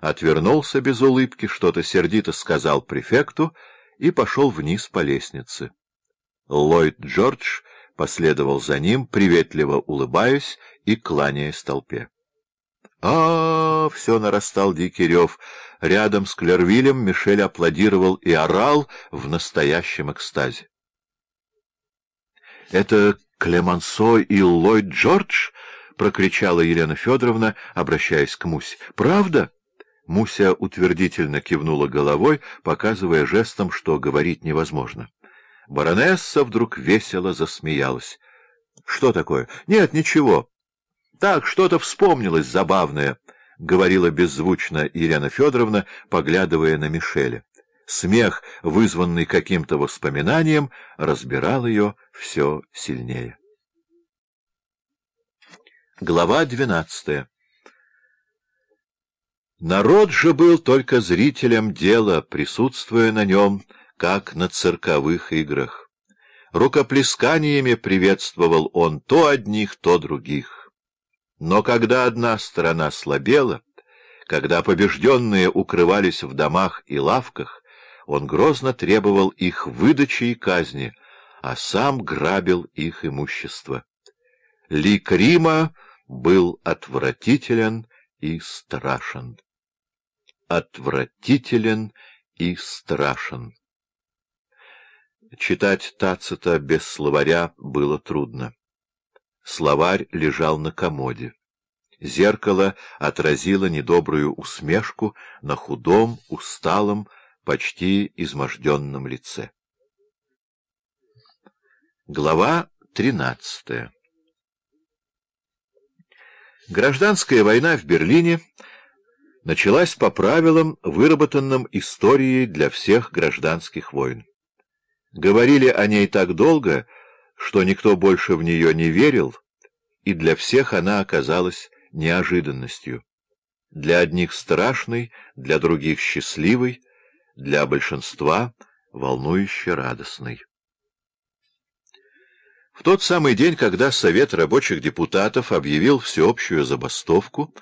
отвернулся без улыбки, что-то сердито сказал префекту и пошел вниз по лестнице. Ллойд Джордж последовал за ним, приветливо улыбаясь и кланяясь толпе. а, все нарастал дикий рев. Рядом с Клервилем Мишель аплодировал и орал в настоящем экстазе. — Это Клемансо и Ллойд Джордж? — прокричала Елена Федоровна, обращаясь к Мусе. — Правда? Муся утвердительно кивнула головой, показывая жестом, что говорить невозможно. Баронесса вдруг весело засмеялась. — Что такое? — Нет, ничего. — Так, что-то вспомнилось забавное, — говорила беззвучно Елена Федоровна, поглядывая на Мишеля. Смех, вызванный каким-то воспоминанием, разбирал ее все сильнее. Глава двенадцатая Народ же был только зрителем дела, присутствуя на нем, как на цирковых играх. Рукоплесканиями приветствовал он то одних, то других. Но когда одна сторона слабела, когда побежденные укрывались в домах и лавках, он грозно требовал их выдачи и казни, а сам грабил их имущество. Лик Рима был отвратителен и страшен. Отвратителен и страшен. Читать Тацита без словаря было трудно. Словарь лежал на комоде. Зеркало отразило недобрую усмешку на худом, усталом, почти изможденном лице. Глава тринадцатая Гражданская война в Берлине началась по правилам, выработанным историей для всех гражданских войн. Говорили о ней так долго, что никто больше в нее не верил, и для всех она оказалась неожиданностью. Для одних страшной, для других счастливой, для большинства волнующе радостной. В тот самый день, когда Совет рабочих депутатов объявил всеобщую забастовку,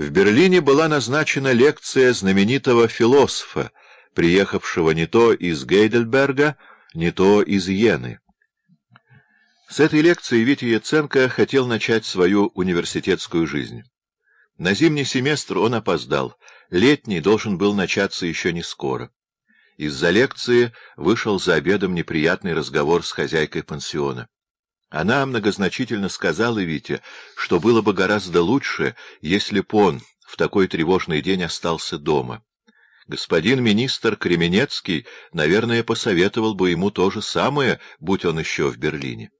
в Берлине была назначена лекция знаменитого философа, приехавшего не то из Гейдельберга, не то из Йены. С этой лекции Витя Яценко хотел начать свою университетскую жизнь. На зимний семестр он опоздал, летний должен был начаться еще не скоро. Из-за лекции вышел за обедом неприятный разговор с хозяйкой пансиона. Она многозначительно сказала Вите, что было бы гораздо лучше, если б он в такой тревожный день остался дома. Господин министр Кременецкий, наверное, посоветовал бы ему то же самое, будь он еще в Берлине.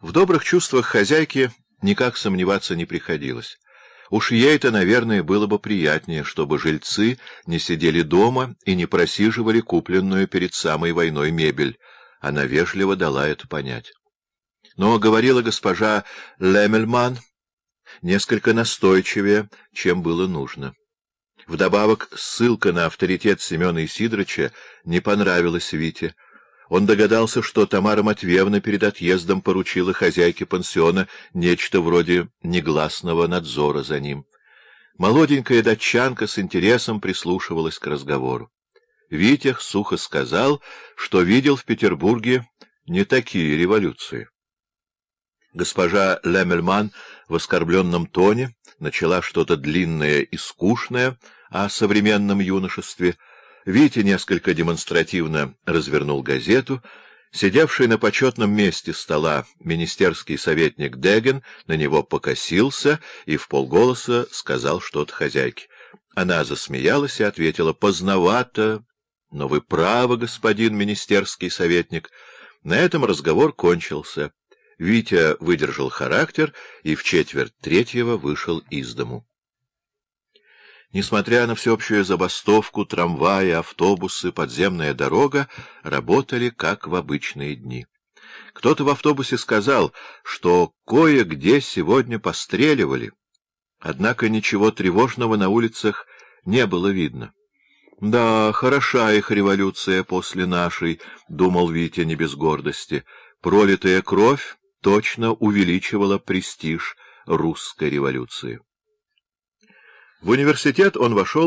В добрых чувствах хозяйки никак сомневаться не приходилось. Уж ей-то, наверное, было бы приятнее, чтобы жильцы не сидели дома и не просиживали купленную перед самой войной мебель. Она вежливо дала это понять. Но говорила госпожа Лемельман несколько настойчивее, чем было нужно. Вдобавок, ссылка на авторитет Семена Исидоровича не понравилась Вите. Он догадался, что Тамара Матвеевна перед отъездом поручила хозяйке пансиона нечто вроде негласного надзора за ним. Молоденькая датчанка с интересом прислушивалась к разговору. Витях сухо сказал, что видел в Петербурге не такие революции. Госпожа Лемельман в оскорбленном тоне начала что-то длинное и скучное о современном юношестве, Витя несколько демонстративно развернул газету. Сидевший на почетном месте стола министерский советник Деген на него покосился и в полголоса сказал что-то хозяйке. Она засмеялась и ответила «Поздновато, но вы правы, господин министерский советник». На этом разговор кончился. Витя выдержал характер и в четверть третьего вышел из дому. Несмотря на всеобщую забастовку, трамваи, автобусы, подземная дорога работали как в обычные дни. Кто-то в автобусе сказал, что кое-где сегодня постреливали, однако ничего тревожного на улицах не было видно. «Да, хороша их революция после нашей», — думал Витя не без гордости. «Пролитая кровь точно увеличивала престиж русской революции». В университет он вошел